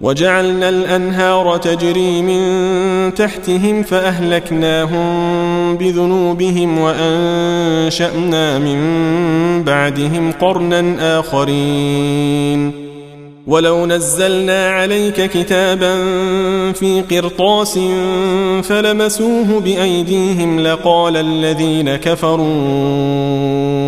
وجعلنا الأنهار تجري من تحتهم فأهلكناهم بذنوبهم وأنشأنا من بعدهم قرنا آخرين. ولو نزلنا عليك كتابا في قرطاس فلمسوه بأيديهم لقال الذين كفروا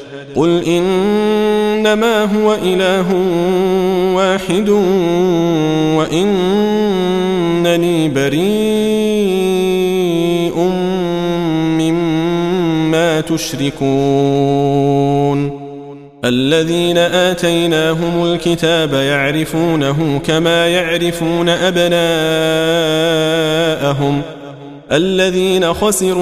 قل إنما هو إله واحد وإنني بريء مما تشركون الذين آتيناهم الكتاب يعرفونه كما يعرفون أبناءهم الذين خسروا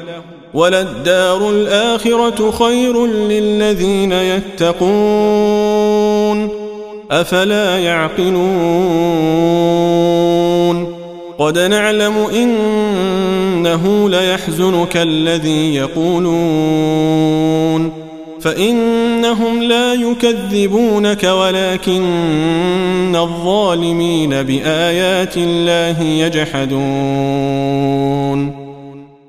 وللدار الآخرة خير للذين يتقون. أفلا يعقلون. قد نعلم إنه ليحزنك الذي يقولون. فإنهم لا يكذبونك ولكن الظالمين بآيات الله يجحدون.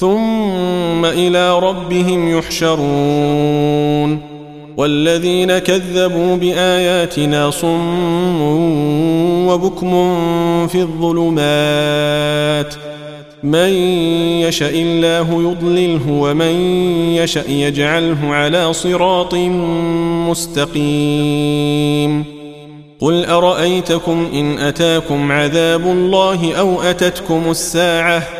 ثم إلى ربهم يحشرون والذين كذبوا بآياتنا صم وبكم في الظلمات من يشأ الله يضلله ومن يشأ يجعله على صراط مستقيم قل أرأيتكم إن أتاكم عذاب الله أو أتتكم الساعة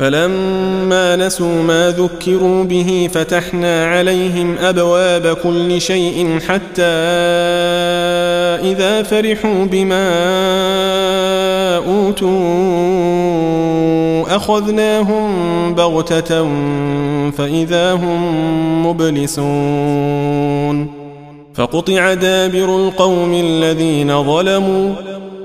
فلما نسوا ما ذكروا به فتحنا عليهم أبواب كل شيء حتى إذا فرحوا بما أوتوا أخذناهم بغتة فإذا هم مبلسون فقطع دابر القوم الذين ظلموا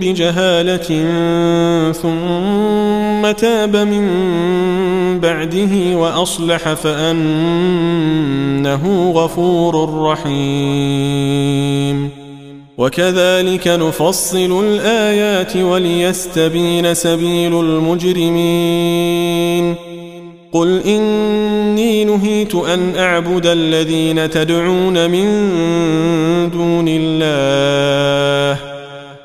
بجهالة ثم تاب من بعده وأصلح فأنه غفور رحيم. وكذلك نفصل الآيات وليستبين سبيل المجرمين. قل إني نهيت أن أعبد الذين تدعون من دون الله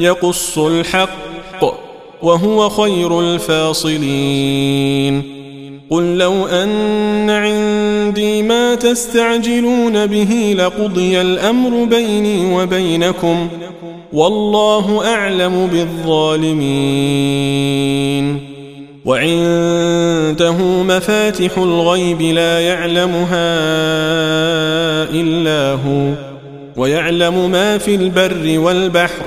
يقص الحق وهو خير الفاصلين. قل لو أن عندي ما تستعجلون به لقضي الأمر بيني وبينكم والله أعلم بالظالمين. وعنده مفاتح الغيب لا يعلمها إلا هو ويعلم ما في البر والبحر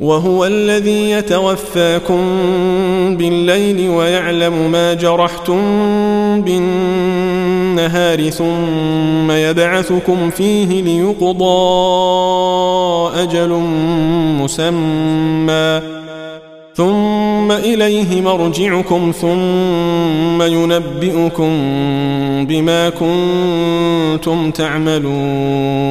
وهو الذي يتوفاكم بالليل ويعلم ما جرحتم بالنهار ثم يبعثكم فيه ليقضى أجل مسمى. ثم إليه مرجعكم ثم ينبئكم بما كنتم تعملون.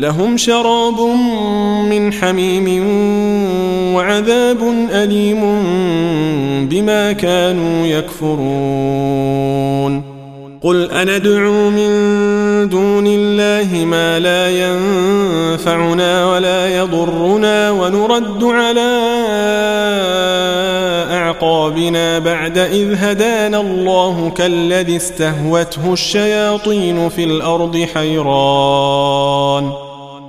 لهم شراب من حميم وعذاب أليم بما كانوا يكفرون. قل أندعو من دون الله ما لا ينفعنا ولا يضرنا ونرد على أعقابنا بعد إذ هدانا الله كالذي استهوته الشياطين في الأرض حيران.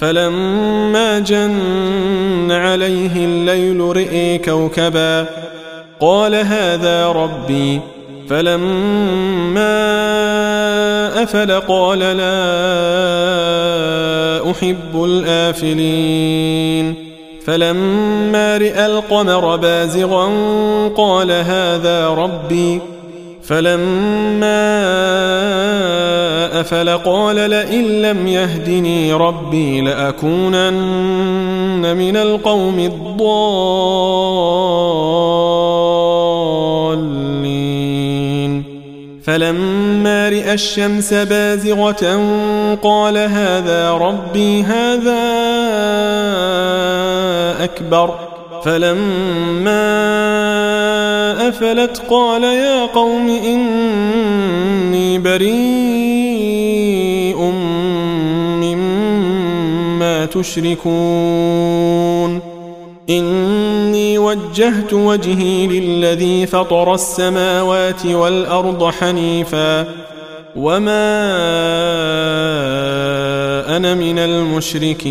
فلما جن عليه الليل رئي كوكبا قال هذا ربي فلما أفل قال لا أحب الآفلين. فلما راى القمر بازغا قال هذا ربي فلما أفل قال لئن لم يهدني ربي لأكونن من القوم الضالين. فلما رئ الشمس بازغة قال هذا ربي هذا أكبر. فلما أفلت؟ قال يا قوم إني بريء مما تشركون. إني وجهت وجهي للذي فطر السماوات والأرض حنيفا. وما كان من المشركين.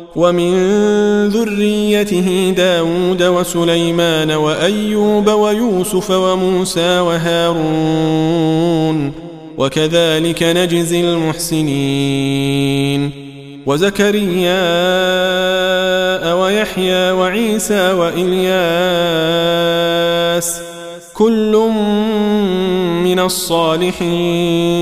ومن ذريته داود وسليمان وأيوب ويوسف وموسى وهارون وكذلك نجزي المحسنين وزكريا ويحيى وعيسى وإلياس كل من الصالحين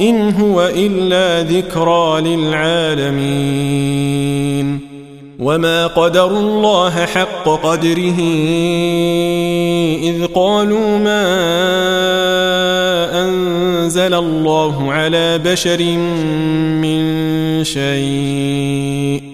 إن هو إلا ذكرى للعالمين. وما قدر الله حق قدره إذ قالوا ما أنزل الله على بشر من شيء.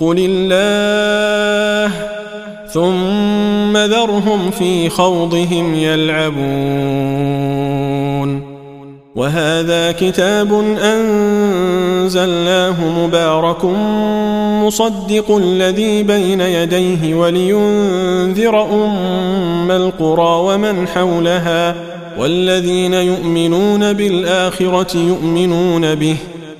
قل الله ثم ذرهم في خوضهم يلعبون وهذا كتاب أنزلناه مبارك مصدق الذي بين يديه ولينذر أم القرى ومن حولها والذين يؤمنون بالآخرة يؤمنون به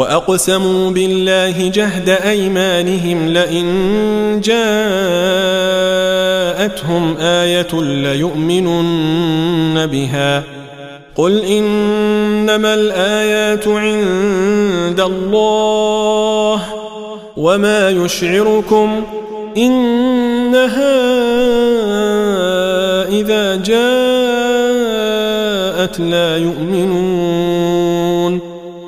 وأقسموا بالله جهد أيمانهم لئن جاءتهم آية ليؤمنن بها. قل إنما الآيات عند الله وما يشعركم إنها إذا جاءت لا يؤمنون.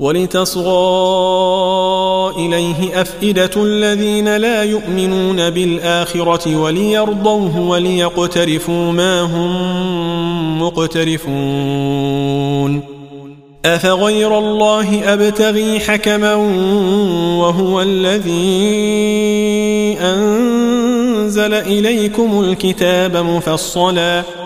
ولتصغى إليه أفئدة الذين لا يؤمنون بالآخرة وليرضوه وليقترفوا ما هم مقترفون. أفغير الله أبتغي حكما وهو الذي أنزل إليكم الكتاب مفصلاً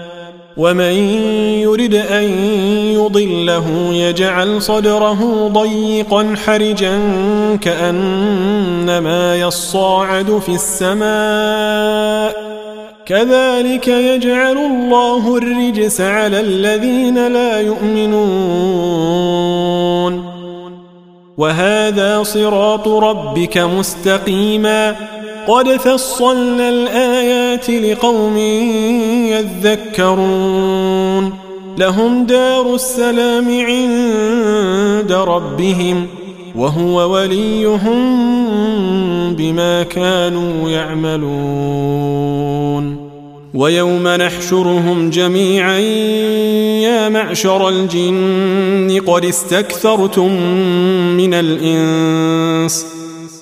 ومن يرد أن يضله يجعل صدره ضيقا حرجا كأنما يصاعد في السماء. كذلك يجعل الله الرجس على الذين لا يؤمنون. وهذا صراط ربك مستقيما. قد فصلنا الآيات لقوم يذكرون. لهم دار السلام عند ربهم وهو وليهم بما كانوا يعملون. ويوم نحشرهم جميعا يا معشر الجن قد استكثرتم من الإنس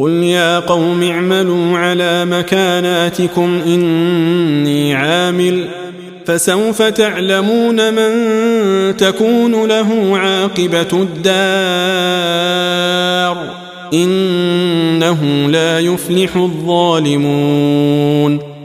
قل يا قوم اعملوا على مكاناتكم إني عامل فسوف تعلمون من تكون له عاقبة الدار إنه لا يفلح الظالمون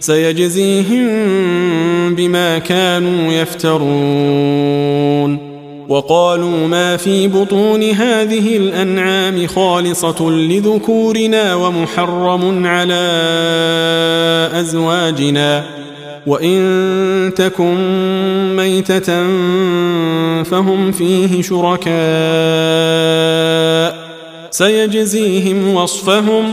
سيجزيهم بما كانوا يفترون. وقالوا ما في بطون هذه الأنعام خالصة لذكورنا ومحرم على أزواجنا. وإن تكن ميتة فهم فيه شركاء. سيجزيهم وصفهم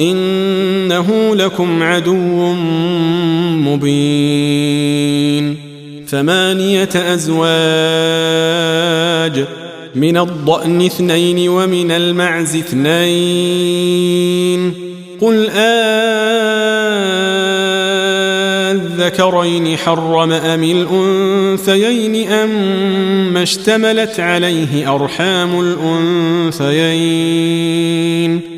إنه لكم عدو مبين. ثمانية أزواج من الضأن اثنين ومن المعز اثنين. قل أذكرين حرم أم الأنثيين أم اشتملت عليه أرحام الأنثيين؟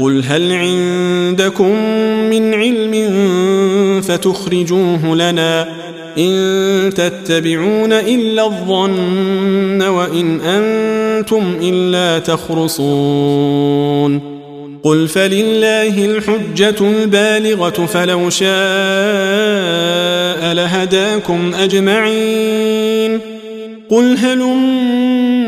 قل هل عندكم من علم فتخرجوه لنا إن تتبعون إلا الظن وإن أنتم إلا تخرصون قل فلله الحجة البالغة فلو شاء لهداكم أجمعين قل هلم